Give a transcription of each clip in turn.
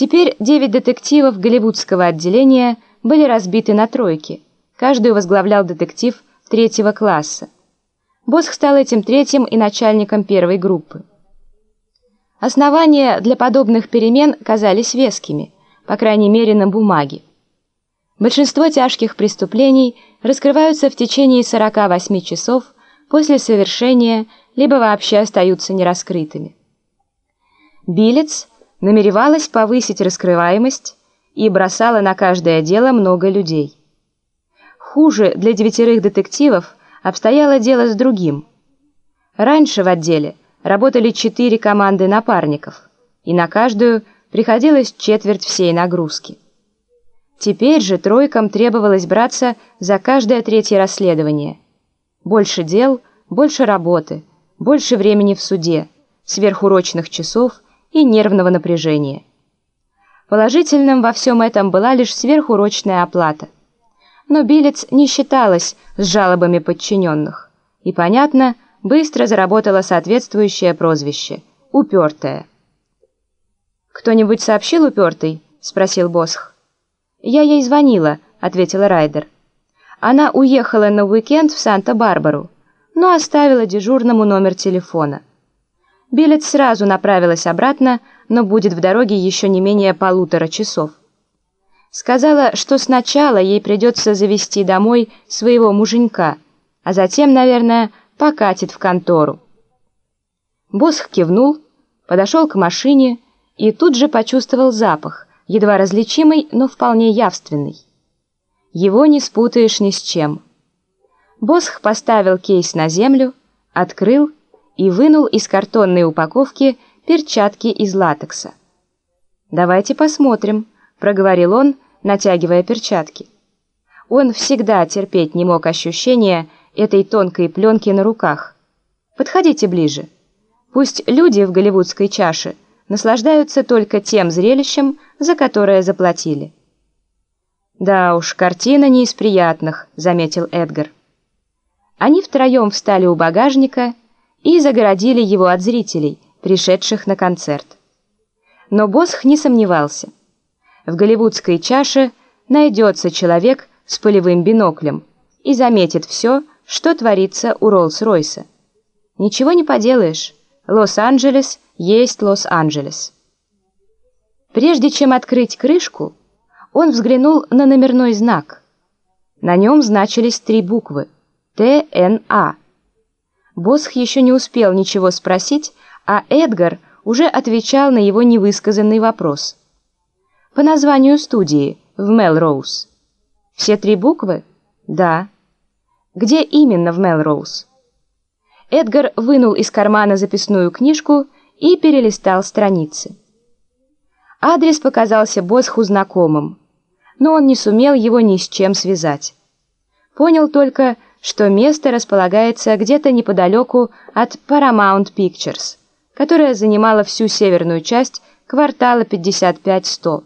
Теперь девять детективов голливудского отделения были разбиты на тройки. Каждую возглавлял детектив третьего класса. Босх стал этим третьим и начальником первой группы. Основания для подобных перемен казались вескими, по крайней мере на бумаге. Большинство тяжких преступлений раскрываются в течение 48 часов после совершения, либо вообще остаются нераскрытыми. Билец намеревалась повысить раскрываемость и бросала на каждое дело много людей. Хуже для девятерых детективов обстояло дело с другим. Раньше в отделе работали четыре команды напарников, и на каждую приходилось четверть всей нагрузки. Теперь же тройкам требовалось браться за каждое третье расследование. Больше дел, больше работы, больше времени в суде, сверхурочных часов и нервного напряжения. Положительным во всем этом была лишь сверхурочная оплата. Но Билец не считалась с жалобами подчиненных. И, понятно, быстро заработала соответствующее прозвище – «упертая». «Кто-нибудь сообщил упертый?» – спросил Босх. «Я ей звонила», — ответила Райдер. Она уехала на уикенд в Санта-Барбару, но оставила дежурному номер телефона. Билет сразу направилась обратно, но будет в дороге еще не менее полутора часов. Сказала, что сначала ей придется завести домой своего муженька, а затем, наверное, покатит в контору. Босх кивнул, подошел к машине и тут же почувствовал запах, едва различимый, но вполне явственный. Его не спутаешь ни с чем. Босх поставил кейс на землю, открыл и вынул из картонной упаковки перчатки из латекса. «Давайте посмотрим», — проговорил он, натягивая перчатки. Он всегда терпеть не мог ощущения этой тонкой пленки на руках. «Подходите ближе. Пусть люди в голливудской чаше наслаждаются только тем зрелищем, за которое заплатили. «Да уж, картина не из приятных», — заметил Эдгар. Они втроем встали у багажника и загородили его от зрителей, пришедших на концерт. Но Босх не сомневался. В голливудской чаше найдется человек с полевым биноклем и заметит все, что творится у Роллс-Ройса. Ничего не поделаешь. Лос-Анджелес есть Лос-Анджелес. Прежде чем открыть крышку, он взглянул на номерной знак. На нем значились три буквы ТНА. Босх еще не успел ничего спросить, а Эдгар уже отвечал на его невысказанный вопрос. По названию студии в Мелроуз. Все три буквы? Да. Где именно в Мелроуз? Эдгар вынул из кармана записную книжку и перелистал страницы. Адрес показался Босху знакомым, но он не сумел его ни с чем связать. Понял только, что место располагается где-то неподалеку от Paramount Pictures, которая занимала всю северную часть квартала 55-100.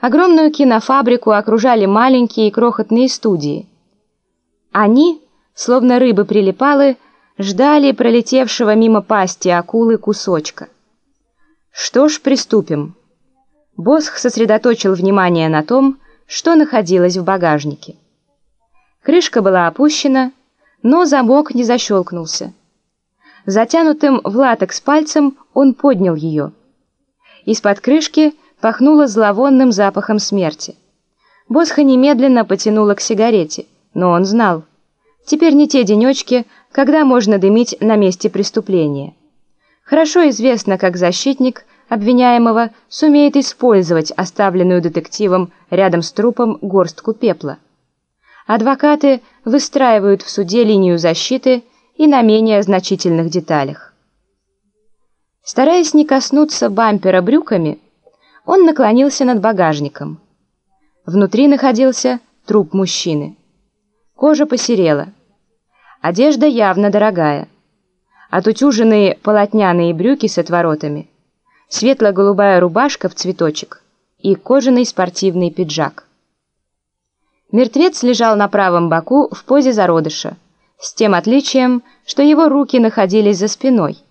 Огромную кинофабрику окружали маленькие и крохотные студии. Они, словно рыбы-прилипалы, ждали пролетевшего мимо пасти акулы кусочка. Что ж, приступим. Босх сосредоточил внимание на том, что находилось в багажнике. Крышка была опущена, но замок не защелкнулся. Затянутым в латекс пальцем он поднял ее. Из-под крышки пахнуло зловонным запахом смерти. Босха немедленно потянула к сигарете, но он знал. Теперь не те денечки, когда можно дымить на месте преступления. Хорошо известно, как защитник обвиняемого сумеет использовать оставленную детективом рядом с трупом горстку пепла. Адвокаты выстраивают в суде линию защиты и на менее значительных деталях. Стараясь не коснуться бампера брюками, он наклонился над багажником. Внутри находился труп мужчины. Кожа посерела. Одежда явно дорогая отутюженные полотняные брюки с отворотами, светло-голубая рубашка в цветочек и кожаный спортивный пиджак. Мертвец лежал на правом боку в позе зародыша, с тем отличием, что его руки находились за спиной,